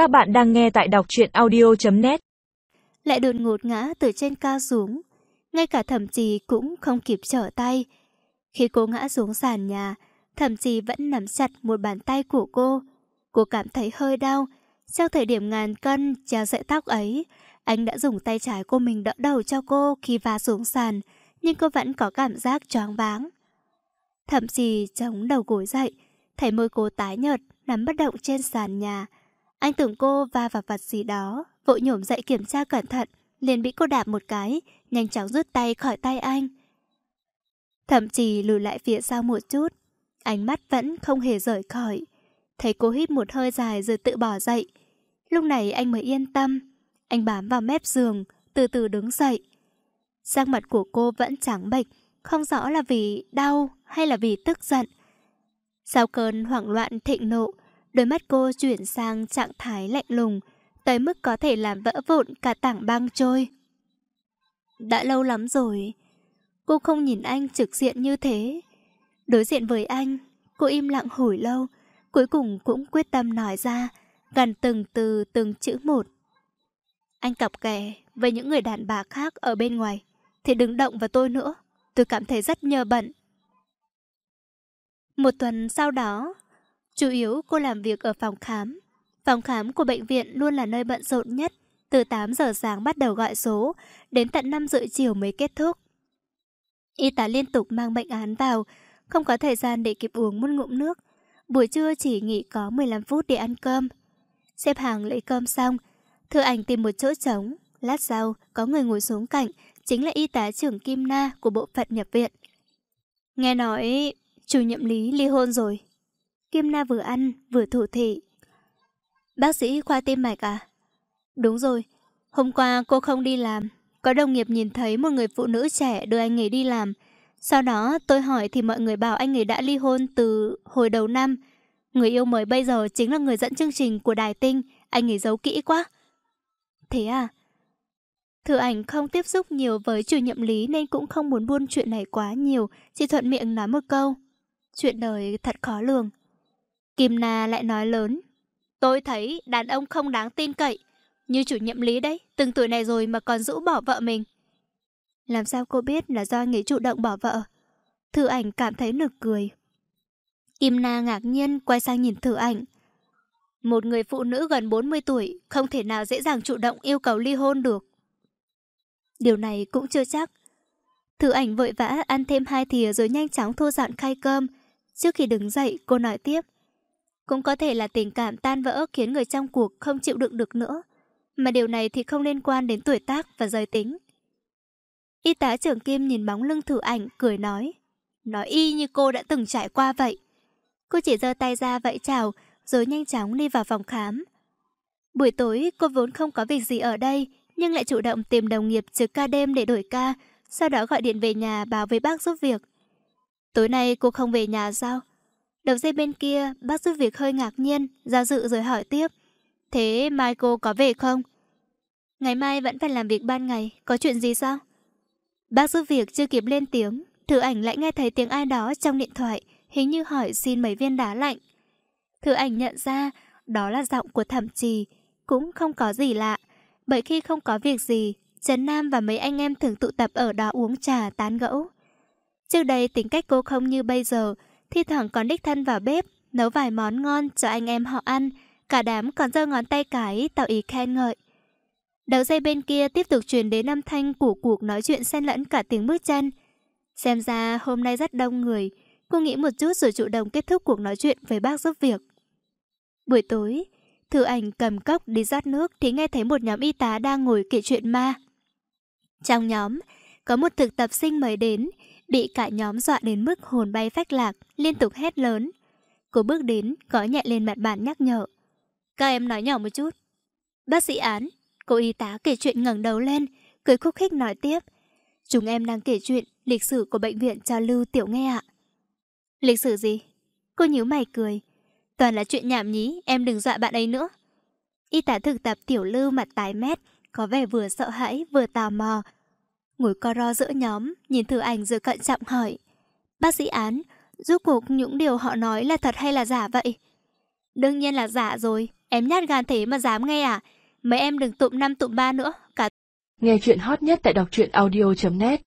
Các bạn đang nghe tại đọc truyện audio.net Lại đột ngột ngã từ trên cao xuống. Ngay cả thẩm trì cũng không kịp trở tay. Khi cô ngã xuống sàn nhà, thẩm trì vẫn nắm chặt một bàn tay của cô. Cô cảm thấy hơi đau. Trong thời điểm ngàn cân treo sợi tóc ấy, anh đã dùng tay trái của mình đỡ đầu cho cô khi va xuống sàn, nhưng cô vẫn có cảm giác choáng váng. Thậm chí chống đầu gối dậy, thấy môi cô tái nhợt, nắm bất động trên sàn nhà. Anh tưởng cô va vào vật gì đó, vội nhổm dậy kiểm tra cẩn thận, liền bị cô đạp một cái, nhanh chóng rút tay khỏi tay anh. Thậm chí lùi lại phía sau một chút, ánh mắt vẫn không hề rời khỏi. Thấy cô hít một hơi dài rồi tự bỏ dậy. Lúc này anh mới yên tâm. Anh bám vào mép giường, từ từ đứng dậy. Sắc mặt của cô vẫn trắng bệch, không rõ là vì đau hay là vì tức giận. Sau cơn hoảng loạn thịnh nộ, đôi mắt cô chuyển sang trạng thái lạnh lùng, tới mức có thể làm vỡ vụn cả tảng băng trôi. Đã lâu lắm rồi, cô không nhìn anh trực diện như thế. Đối diện với anh, cô im lặng hồi lâu, cuối cùng cũng quyết tâm nói ra, gần từng từ từng chữ một. Anh cặp kè với những người đàn bà khác ở bên ngoài, thì đừng động vào tôi nữa, tôi cảm thấy rất nhờ bận. Một tuần sau đó, chủ yếu cô làm việc ở phòng khám. Phòng khám của bệnh viện luôn là nơi bận rộn nhất, từ 8 giờ sáng bắt đầu gọi số, đến tận 5 rưỡi chiều mới kết thúc. Y tá liên tục mang bệnh án vào, không có thời gian để kịp uống một ngụm nước. Buổi trưa chỉ nghỉ có 15 phút để ăn cơm. Xếp hàng lấy cơm xong, Thư ảnh tìm một chỗ trống. Lát sau, có người ngồi xuống cạnh, chính là y tá trưởng Kim Na của bộ phận nhập viện. Nghe nói chủ nhiệm lý ly hôn rồi. Kim Na vừa ăn, vừa thủ thị. Bác sĩ khoa tim mạch à? Đúng rồi, hôm qua cô không đi làm. Có đồng nghiệp nhìn thấy một người phụ nữ trẻ đưa anh ấy đi làm. Sau đó tôi hỏi thì mọi người bảo anh ấy đã ly hôn từ hồi đầu năm. Người yêu mới bây giờ chính là người dẫn chương trình của Đài Tinh. Anh ấy giấu kỹ quá. Thế à? Thử ảnh không tiếp xúc nhiều với chủ nhiệm lý nên cũng không muốn buôn chuyện này quá nhiều, chỉ thuận miệng nói một câu. Chuyện đời thật khó lường. Kim Na lại nói lớn. Tôi thấy đàn ông không đáng tin cậy. Như chủ nhiệm lý đấy, từng tuổi này rồi mà còn rũ bỏ vợ mình. Làm sao cô biết là do nghĩ chủ động bỏ vợ? Thư ảnh cảm thấy nực cười. Kim Na ngạc nhiên quay sang nhìn thử ảnh. Một người phụ nữ gần 40 tuổi không thể nào dễ dàng chủ động yêu cầu ly hôn được. Điều này cũng chưa chắc. Thử ảnh vội vã ăn thêm hai thìa rồi nhanh chóng thu dọn khay cơm. Trước khi đứng dậy, cô nói tiếp. Cũng có thể là tình cảm tan vỡ khiến người trong cuộc không chịu đựng được nữa. Mà điều này thì không liên quan đến tuổi tác và giới tính. Y tá trưởng Kim nhìn bóng lưng thử ảnh, cười nói. Nói y như cô đã từng trải qua vậy. Cô chỉ giơ tay ra vẫy chào, rồi nhanh chóng đi vào phòng khám. Buổi tối, cô vốn không có việc gì ở đây, nhưng lại chủ động tìm đồng nghiệp trực ca đêm để đổi ca, sau đó gọi điện về nhà báo với bác giúp việc. Tối nay cô không về nhà sao? Đầu dây bên kia, bác giúp việc hơi ngạc nhiên, do dự rồi hỏi tiếp. Thế mai cô có về không? Ngày mai vẫn phải làm việc ban ngày, có chuyện gì sao? Bác giúp việc chưa kịp lên tiếng, thử ảnh lại nghe thấy tiếng ai đó trong điện thoại, hình như hỏi xin mấy viên đá lạnh. thử ảnh nhận ra đó là giọng của thẩm trì, cũng không có gì lạ. Bởi khi không có việc gì, Trần Nam và mấy anh em thường tụ tập ở đó uống trà tán gẫu. Trước đây tính cách cô không như bây giờ, thi thoảng còn đích thân vào bếp, nấu vài món ngon cho anh em họ ăn, cả đám còn giơ ngón tay cái tạo ý khen ngợi. Đầu dây bên kia tiếp tục truyền đến âm thanh của cuộc nói chuyện xen lẫn cả tiếng bước chân. Xem ra hôm nay rất đông người, cô nghĩ một chút rồi chủ động kết thúc cuộc nói chuyện với bác giúp việc. Buổi tối, Thư ảnh cầm cốc đi rót nước thì nghe thấy một nhóm y tá đang ngồi kể chuyện ma. Trong nhóm, có một thực tập sinh mới đến, bị cả nhóm dọa đến mức hồn bay phách lạc, liên tục hét lớn. Cô bước đến, gõ nhẹ lên mặt bàn nhắc nhở. Các em nói nhỏ một chút. Bác sĩ án, cô y tá kể chuyện ngẩng đầu lên, cười khúc khích nói tiếp. Chúng em đang kể chuyện lịch sử của bệnh viện cho Lưu Tiểu nghe ạ. Lịch sử gì? Cô nhíu mày cười. Toàn là chuyện nhảm nhí, em đừng dọa bạn ấy nữa. Y tá thực tập tiểu lưu mặt tái mét, có vẻ vừa sợ hãi vừa tò mò. Ngồi co ro giữa nhóm, nhìn thử ảnh rồi cận trọng hỏi. Bác sĩ án, rốt cuộc những điều họ nói là thật hay là giả vậy? Đương nhiên là giả rồi, Em nhát gan thế mà dám nghe à? Mấy em đừng tụm năm tụm ba nữa, cả Nghe chuyện hot nhất tại đọc truyện audio.net